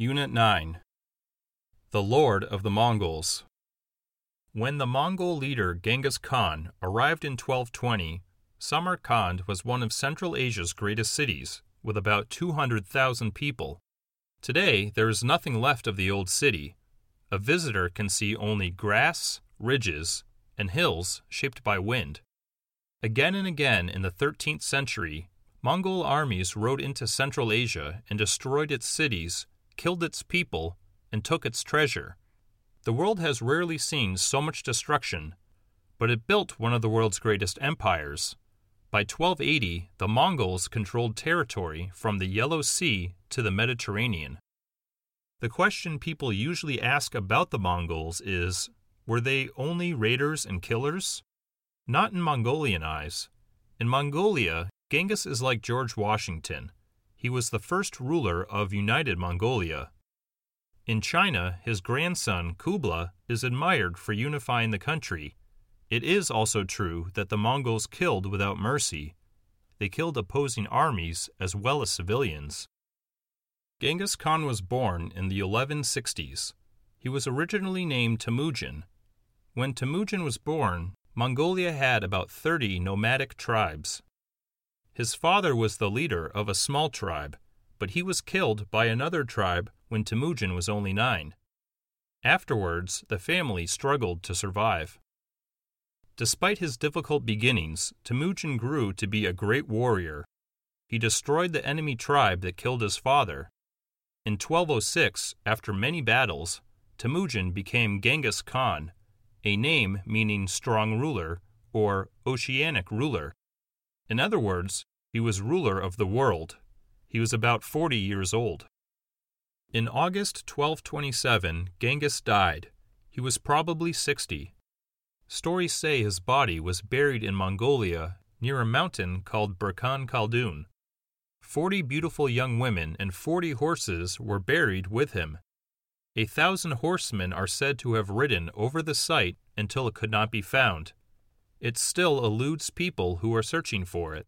Unit 9 The Lord of the Mongols. When the Mongol leader Genghis Khan arrived in 1220, Samarkand was one of Central Asia's greatest cities, with about 200,000 people. Today, there is nothing left of the old city. A visitor can see only grass, ridges, and hills shaped by wind. Again and again in the 13th century, Mongol armies rode into Central Asia and destroyed its cities, killed its people, and took its treasure. The world has rarely seen so much destruction, but it built one of the world's greatest empires. By 1280, the Mongols controlled territory from the Yellow Sea to the Mediterranean. The question people usually ask about the Mongols is were they only raiders and killers? Not in Mongolian eyes. In Mongolia, Genghis is like George Washington. He was the first ruler of United Mongolia. In China, his grandson Kublai is admired for unifying the country. It is also true that the Mongols killed without mercy. They killed opposing armies as well as civilians. Genghis Khan was born in the 1160s. He was originally named Temujin. When Temujin was born, Mongolia had about 30 nomadic tribes. His father was the leader of a small tribe, but he was killed by another tribe when Temujin was only nine. Afterwards, the family struggled to survive. Despite his difficult beginnings, Temujin grew to be a great warrior. He destroyed the enemy tribe that killed his father. In 1206, after many battles, Temujin became Genghis Khan, a name meaning strong ruler or oceanic ruler. In other words, he was ruler of the world. He was about 40 years old. In August 1227, Genghis died. He was probably 60. Stories say his body was buried in Mongolia near a mountain called Burkhan Khaldun. Forty beautiful young women and forty horses were buried with him. A thousand horsemen are said to have ridden over the site until it could not be found. It still eludes people who are searching for it.